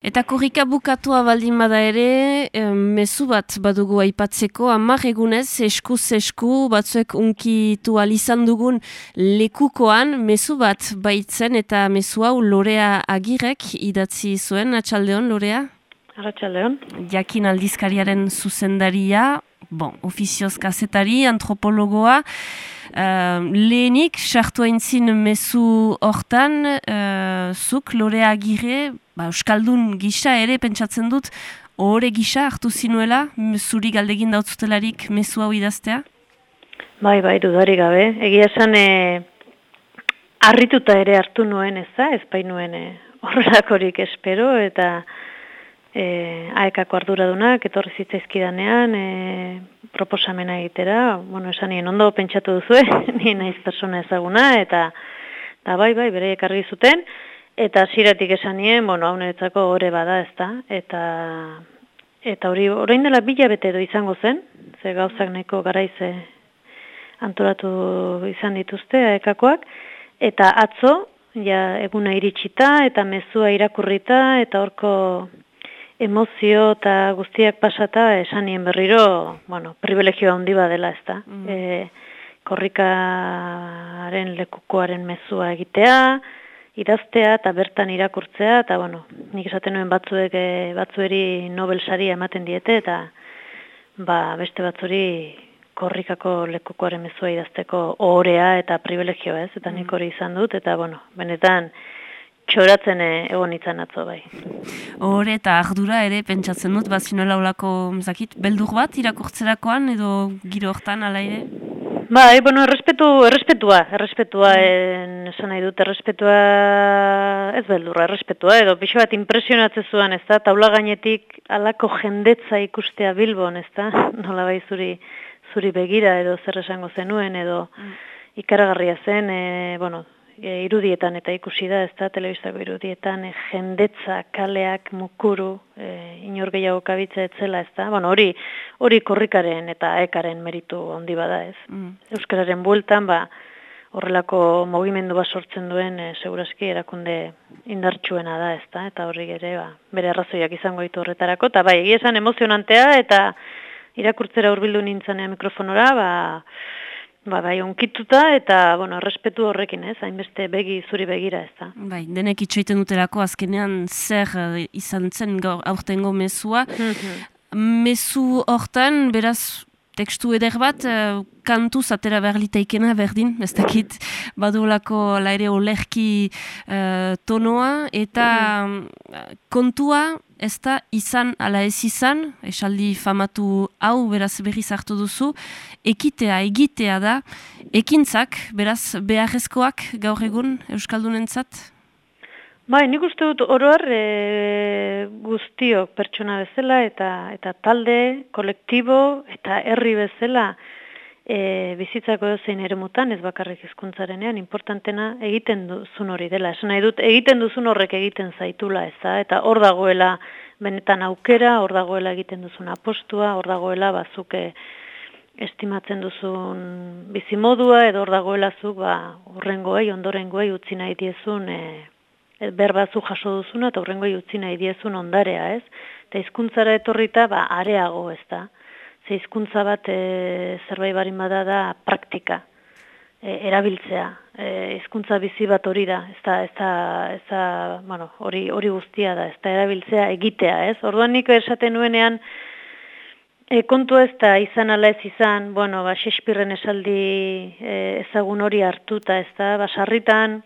Eta korrika bukatua baldin bada ere, mezu bat badugu aipatzeko, amar egunez, eskuz esku, batzuek unkitu alizan dugun lekukoan, mezu bat baitzen eta mezu hau lorea agirek idatzi zuen, atxaldeon, lorea? Atxaldeon. Jakin aldizkariaren zuzendaria, bon, ofizioz kazetari, antropologoa, Uh, lehenik, sartu haintzin mezu hortan, uh, zuk, lorea agire, ba, Euskaldun gisa ere pentsatzen dut, ohore gisa hartu zinuela, zuri galdegin dautzutelarik mezu hau idaztea? Bai, bai, dudari gabe. Egia esan, e, arrituta ere hartu nuen ez da, ez bai nuen e, horrelakorik espero, eta e, aekako arduradunak, etorri zitzaizkidanean, e, proposamena egitera, bueno, esan nien ondo pentsatu duzu, ni naiz persona ezaguna, eta da bai, bai, bere ekarri zuten, Eta ziratik esan nien, bueno, hau niretzako ore bada ez da, eta, eta hori, orain dela bila bete edo izango zen, ze gauzak neko garaize antolatu izan dituzte, ekakoak, eta atzo, ja, eguna iritsita, eta mezua irakurrita, eta horko emozio eta guztiak pasata, esan nien berriro, bueno, privilegioa handi dela ez da. Mm. E, korrikaren lekukoaren mezua egitea, idaztea eta bertan irakurtzea eta bueno, nik esaten nuen batzuek e, batzueri Nobel saria ematen diete eta ba, beste batzuri korrikako lekukoaren mezua idazteko ohorea eta privilegioa ez, eta nik mm. hori izan dut, eta bueno, benetan txoratzen eh, egon izan atzo bai. Hore eta ardura ere pentsatzen dut, bazinoela olako, zakit, beldur bat irakurtzerakoan edo giro hortan ala ere? Bai, bueno, errespetu, errespetua, errespetua, esan nahi dut, errespetua, ez beldurra, errespetua, edo pixo bat impresionatzen zuen, ez da, taula gainetik alako jendetza ikustea bilbon, ez da, nola bai zuri, zuri begira, edo zer esango zenuen, edo mm. ikaragarria zen, e, bueno, e, irudietan eta ikusi da, ez da, telebistako irudietan, e, jendetza, kaleak, mukuru, e, inor gehiago kabitza etzela, ez da, bueno, hori, hori korrikaren eta ekaren meritu handi bada, ez. Mm. Euskararen bueltan, ba, horrelako mogimendu bat sortzen duen, e, segurazki erakunde indartsuena da, ez da, eta horri ere, ba, bere arrazoiak izango ditu horretarako, eta bai, egia emozionantea, eta irakurtzera hurbildu nintzanean mikrofonora, ba, Ba, bai, onkituta eta, bueno, respetu horrekin, ez, hainbeste begi zuri begira, ez da. Bai, denek itxoiten dutelako azkenean zer uh, izan zen aurtengo mezua. Mhm. Mezu hortan, beraz, tekstu eder bat, uh, kantu zatera behar litaikena berdin, ez dakit, badulako laire olerki uh, tonoa, eta mm. kontua ez da izan ala ez izan, esaldi famatu hau beraz berri zartu duzu, ekitea, egitea da, ekintzak, beraz beharrezkoak gaur egun Euskaldunentzat? Bai, nik uste dut oroar e, guztiok pertsona bezala eta eta talde, kolektibo eta herri bezala e, bizitzako zein ere mutan, ez bakarrik hizkuntzarenean importantena egiten duzun hori dela. Esan nahi dut, egiten duzun horrek egiten zaitula, ez da? Eta hor dagoela benetan aukera, hor dagoela egiten duzun apostua, hor dagoela bazuke estimatzen duzun bizimodua, edo hor dagoela zuk ba, urrengoei, ondorengoei utzi nahi diezun e, berbazu jaso duzuna eta horrengo utzi nahi diezun ondarea, ez? Eta hizkuntzara etorrita, ba, areago, ez da? Ze hizkuntza bat e, zerbait barin bada da praktika, e, erabiltzea. E, hizkuntza bizi bat hori da, ez da, ez da, ez da, bueno, hori, hori guztia da, ez da, erabiltzea egitea, ez? Orduan niko esaten nuenean, E, kontu ez da izan ala ez izan, bueno, ba, Shakespearean esaldi e, ezagun hori hartuta ez da, ba, sarritan,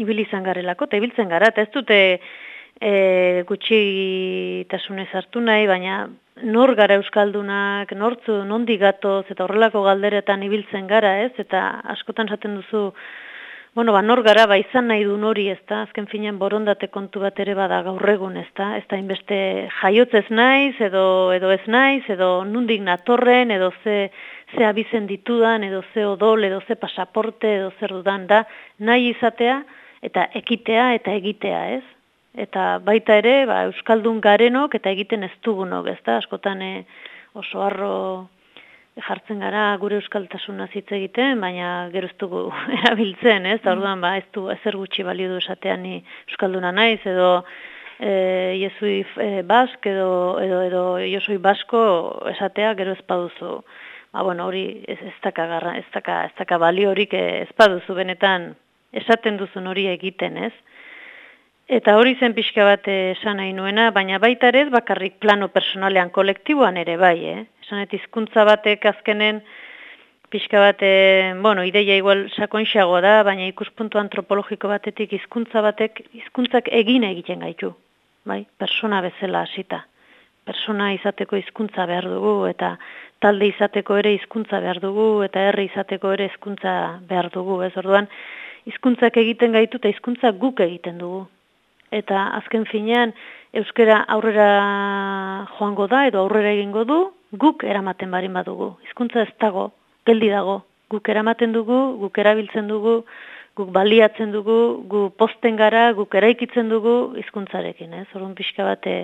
ibili izan garelako, eta ibiltzen gara, eta ez dute e, gutxi tasunez hartu nahi, baina nor gara euskaldunak, nortzu, nondi gatoz, eta horrelako galderetan ibiltzen gara, ez? Eta askotan zaten duzu, bueno, ba, nor gara, ba, izan nahi du nori, ez da? Azken finean borondate kontu bat ere bada gaur egun, ez da? Ez da inbeste jaiotz ez naiz, edo, edo ez naiz, edo nundik natorren, edo ze, ze abizen ditudan, edo ze odol, edo ze pasaporte, edo zer dudan, da, nahi izatea, eta ekitea eta egitea, ez? Eta baita ere, ba, Euskaldun garenok eta egiten ez dugunok, ez da? Askotan e, oso harro jartzen gara gure euskaltasuna hitz egiten, baina gero ez dugu erabiltzen, ez? Mm. Orduan ba, ez du ezer gutxi balio du esatean ni euskalduna naiz edo e, Iezui e, bask edo, edo, edo Iezui basko esatea gero ez baduzu. Ba, bueno, hori ez, ez daka, garra, ez daka, ez daka bali horik ez baduzu benetan esaten duzun hori egiten, ez? Eta hori zen pixka bat esan nahi nuena, baina baita ere bakarrik plano personalean kolektiboan ere bai, eh? Esan hizkuntza batek azkenen pixka bat, e, bueno, ideia igual sakonxagoa da, baina ikuspuntu antropologiko batetik hizkuntza batek hizkuntzak egin egiten gaitu, bai? Persona bezala hasita. Persona izateko hizkuntza behar dugu eta talde izateko ere hizkuntza behar dugu eta herri izateko ere hizkuntza behar dugu, ez orduan hizkuntzak egiten gaitu eta hizkuntza guk egiten dugu. Eta azken finean euskera aurrera joango da edo aurrera egingo du, guk eramaten barin badugu. Hizkuntza ez dago, geldi dago. Guk eramaten dugu, guk erabiltzen dugu, guk baliatzen dugu, gu posten gara, guk eraikitzen dugu hizkuntzarekin, ez? Orduan pixka bate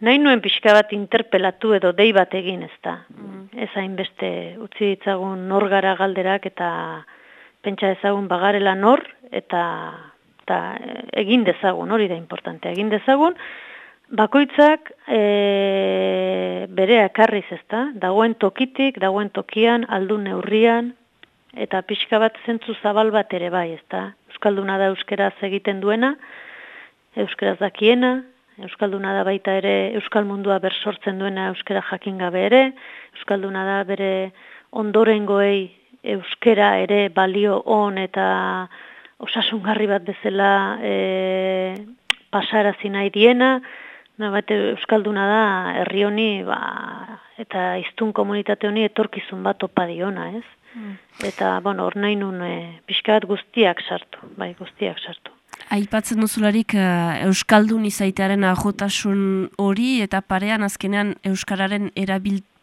nahi nuen pixka bat interpelatu edo dei bat egin ez da. Mm. Ez hainbeste utzi ditzagun nor gara galderak eta pentsa ezagun bagarela nor eta, eta egin dezagun, hori da importante, egin dezagun, bakoitzak e, bere akarriz ez da, dagoen tokitik, dagoen tokian, aldun neurrian, eta pixka bat zentzu zabal bat ere bai, ez da. Euskalduna da euskeraz egiten duena, euskeraz dakiena, Euskalduna da baita ere Euskal mundua bersortzen duena Euskara jakin gabe ere, Euskalduna da bere ondorengoei Euskara ere balio on eta osasungarri bat bezala e, pasarazi nahi diena, na, bat Euskalduna da herri honi ba, eta iztun komunitate honi etorkizun bat opa diona, ez? Mm. Eta, bueno, hor nahi nun e, pixka bat guztiak sartu, bai, guztiak sartu. Aipatzen duzularik uh, Euskaldun izaitearen ajotasun hori eta parean azkenean Euskararen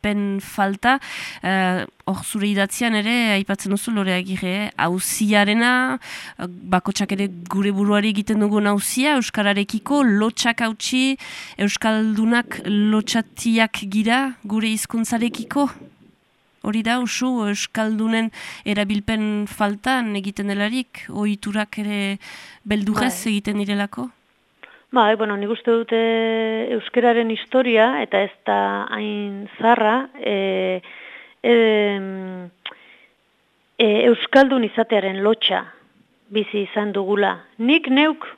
erabilpen falta. Uh, hor zure idatzian ere, aipatzen duzu lore agire, hauziarena, uh, bakotsak ere gure buruari egiten dugun hauzia, Euskararekiko lotxak hautsi, Euskaldunak lotxatiak gira gure hizkuntzarekiko? hori da oso euskaldunen erabilpen faltan egiten delarik, ohiturak ere beldurrez bai. egiten direlako? Ba, bueno, nik uste dute euskararen historia, eta ez da hain zarra, e, e, e, euskaldun izatearen lotxa bizi izan dugula. Nik neuk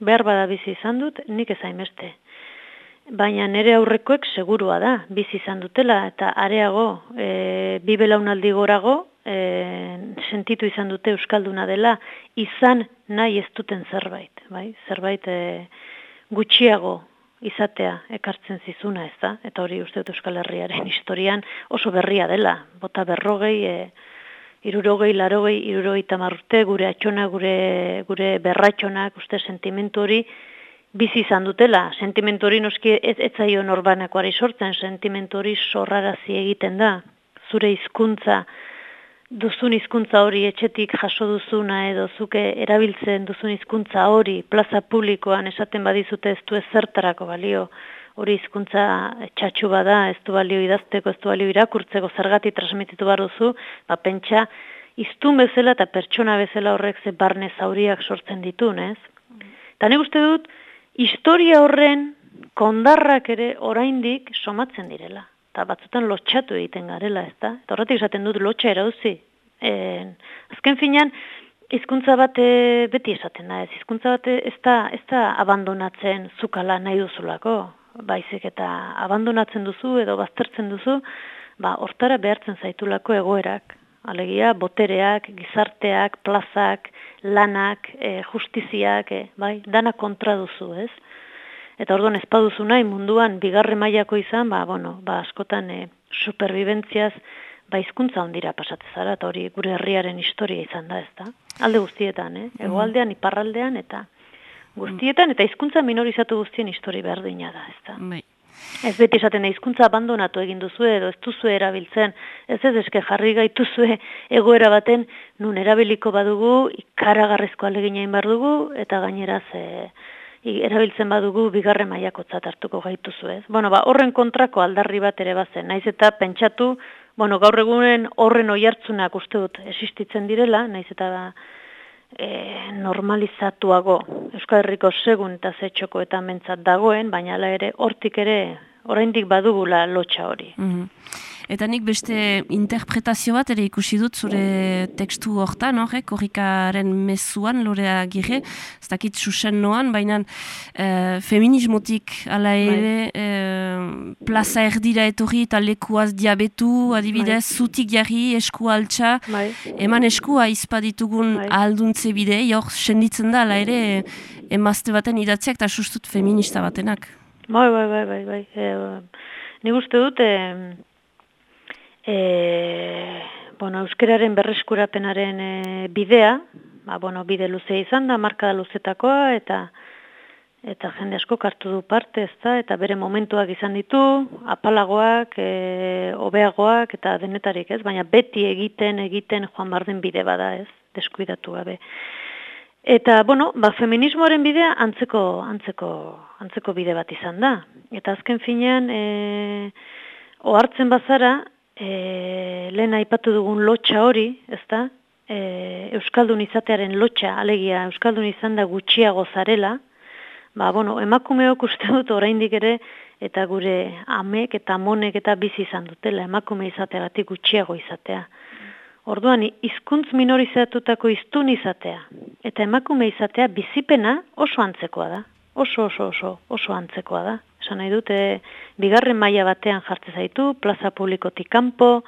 behar bada bizi izan dut, nik ez hainbeste. Baina nire aurrekoek segurua da, bizi izan dutela, eta areago, e, bi belaunaldi gorago, e, sentitu izan dute Euskalduna dela, izan nahi ez duten zerbait, bai? zerbait e, gutxiago izatea ekartzen zizuna ez da, eta hori uste dut Euskal Herriaren historian oso berria dela, bota berrogei, e, irurogei, larogei, irurogei tamarrute, gure atxona, gure, gure berratxonak, uste sentimentu hori, bizi izan dutela, sentimentu hori noski ez, ez zaio norbanakoari sortzen, sentimentu hori sorrarazi egiten da, zure hizkuntza duzun hizkuntza hori etxetik jaso duzuna edo zuke erabiltzen duzun hizkuntza hori plaza publikoan esaten badizute ez du ezertarako balio, hori hizkuntza txatxu bada, ez du balio idazteko, ez du balio irakurtzeko zergati transmititu behar ba pentsa, iztun bezala eta pertsona bezala horrek ze barne zauriak sortzen ditu, ez? Eta nik uste dut, historia horren kondarrak ere oraindik somatzen direla. Eta batzutan lotxatu egiten garela, ez da? Eta horretik esaten dut lotxa erauzi. E, azken finean, hizkuntza bat beti esaten da, ez hizkuntza bat ez da, ez da abandonatzen zukala nahi duzulako, baizik eta abandonatzen duzu edo baztertzen duzu, ba, hortara behartzen zaitulako egoerak. Alegia, botereak, gizarteak, plazak, lanak, e, justiziak, e, bai, dana kontra duzu, ez? Eta orduan ez paduzu nahi munduan bigarre mailako izan, ba, bueno, ba, askotan e, superviventziaz, ba, izkuntza ondira pasatzen zara, eta hori gure herriaren historia izan da, ez da? Alde guztietan, eh? Mm. Egoaldean, iparraldean, eta guztietan, eta hizkuntza minorizatu guztien histori berdina da, ez da? Bai. Ez beti esaten hizkuntza abandonatu egin duzu edo ez duzu erabiltzen. Ez ez eske jarri gaituzue egoera baten nun erabiliko badugu ikaragarrezko alegina egin bar dugu eta gainera ze erabiltzen badugu bigarren mailakotzat hartuko gaituzu, ez? Bueno, ba, horren kontrako aldarri bat ere bazen. Naiz eta pentsatu, bueno, gaur egunen horren oihartzunak uste dut existitzen direla, naiz eta e, normalizatuago. Euskal Herriko segun eta zetxoko eta mentzat dagoen, baina ere hortik ere oraindik badugula lotxa hori. Mm Eta nik beste interpretazio bat ere ikusi dut zure tekstu hortan, no, korrikaren mezuan, lorea gire, ez dakit susen noan, baina e, feminismotik ala bai. ere e, plaza erdira etorri eta lekuaz diabetu, adibidez, bai. zutik jarri, esku altxa, bai. eman eskua izpaditugun alduntze bide, jor, senditzen da, ala ere, emazte baten idatziak eta sustut feminista batenak. Bai, bai, bai, bai, bai. E, nik uste dut, e, e, bueno, euskeraren berreskurapenaren e, bidea, ba, bueno, bide luze izan da, marka da luzetakoa, eta eta jende asko kartu du parte, ez da, eta bere momentuak izan ditu, apalagoak, e, obeagoak, eta denetarik, ez, baina beti egiten, egiten joan barden bide bada, ez, deskuidatu gabe. Eta, bueno, ba, feminismoaren bidea antzeko, antzeko, antzeko bide bat izan da. Eta azken finean, e, ohartzen bazara, e, lehen aipatu dugun lotxa hori, ezta? E, Euskaldun izatearen lotxa, alegia Euskaldun izan da gutxiago zarela, ba, bueno, emakumeok uste dut oraindik ere, eta gure amek eta monek eta bizi izan dutela, emakume izateagatik gutxiago izatea. Orduan, hizkuntz minorizatutako hiztun izatea, eta emakume izatea bizipena oso antzekoa da. Oso, oso, oso, oso antzekoa da. Esan nahi dute, bigarren maila batean jartze zaitu, plaza publikotik kanpo,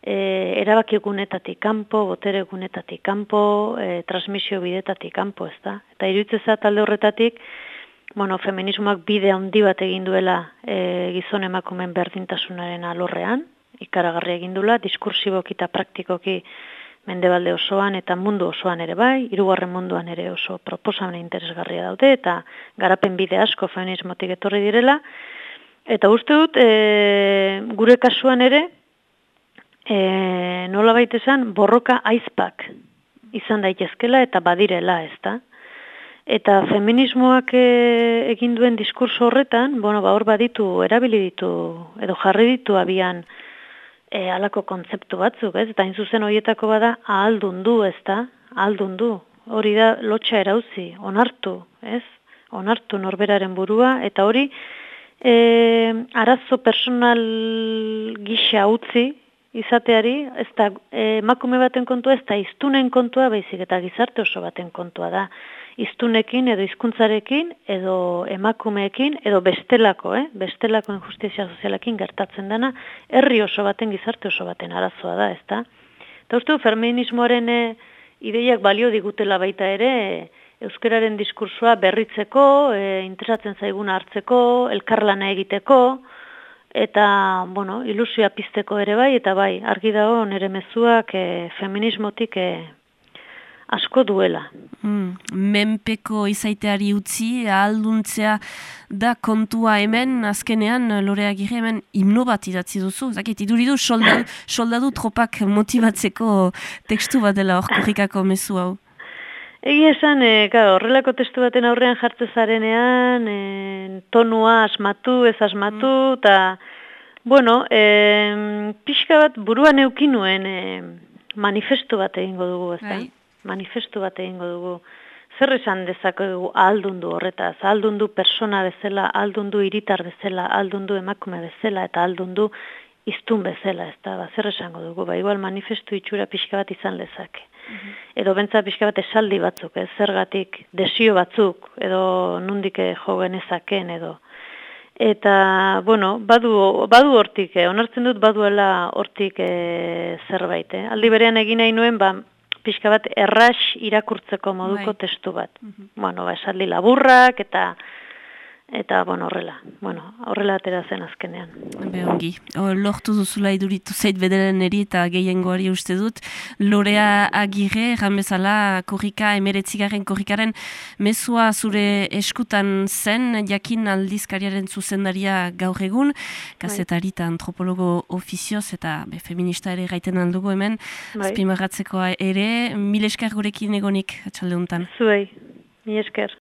e, erabaki egunetatik kanpo, botere egunetatik kanpo, e, transmisio bidetatik kanpo, ez da. Eta iruditzeza talde horretatik, bueno, feminismoak bide handi bat egin duela e, gizon emakumen berdintasunaren alorrean, ikaragarri egin duela, diskursiboki eta praktikoki mendebalde osoan eta mundu osoan ere bai, hirugarren munduan ere oso proposamen interesgarria daude eta garapen bide asko feminismotik etorri direla. Eta uste dut, e, gure kasuan ere, e, nola baita esan, borroka aizpak izan daitezkela eta badirela, ez da? Eta feminismoak e, egin duen diskurso horretan, bueno, ba, hor baditu, erabili ditu, edo jarri ditu abian, e, alako kontzeptu batzuk, ez? Eta zuzen horietako bada ahaldun du, ez da? Ahaldun du. Hori da lotxa erauzi, onartu, ez? Onartu norberaren burua, eta hori e, arazo personal gisa utzi izateari, ez da e, makume baten kontua, ez da iztunen kontua, baizik eta gizarte oso baten kontua da iztunekin edo hizkuntzarekin edo emakumeekin edo bestelako, eh? bestelako injustizia sozialekin gertatzen dena, herri oso baten gizarte oso baten arazoa da, ezta? Eta uste feminismoaren eh, ideiak balio digutela baita ere, euskararen diskursua berritzeko, e, interesatzen zaiguna hartzeko, elkarlana egiteko, eta, bueno, ilusioa pizteko ere bai, eta bai, argi dago nire mezuak e, feminismotik e, asko duela. Mm, menpeko izaiteari utzi, ahalduntzea da kontua hemen, azkenean, lorea gire hemen, himno bat idatzi duzu. Zakit, iduridu soldadu, soldadu tropak motibatzeko tekstu bat dela hor mezu hau. Egi esan, e, horrelako testu baten aurrean jartze zarenean, e, tonua asmatu, ez asmatu, mm. eta, bueno, e, pixka bat buruan eukinuen e, manifestu bat egingo dugu, ez da? Bai manifestu bat egingo dugu. Zer esan dezakegu aldundu horretaz, aldundu persona bezala, aldundu iritar bezala, aldundu emakume bezala eta aldundu iztun bezala, ez da, ba, zer esango dugu, ba, igual manifestu itxura pixka bat izan lezake. Mhm. Edo bentsa pixka bat esaldi batzuk, ez, zergatik desio batzuk, edo nundik jo genezaken, edo. Eta, bueno, badu, badu hortik, eh, onartzen dut baduela hortik eh, zerbait, eh. Aldi berean egin nahi nuen, ba, pixka bat erras irakurtzeko moduko bai. testu bat. Mm Bueno, ba, esaldi laburrak eta eta bueno, horrela. Bueno, horrela atera zen azkenean. Be ongi. O, lortu duzula iduritu zait bedelen eri eta gehiengoari uste dut. Lorea agire, bezala korrika, emeretzigaren korrikaren mezua zure eskutan zen, jakin aldizkariaren zuzendaria gaur egun, kasetari eta antropologo ofizioz eta be, feminista ere gaiten aldugu hemen, bai. azpimarratzekoa ere, mil esker gurekin egonik atxalde honetan. Zuei, mil esker.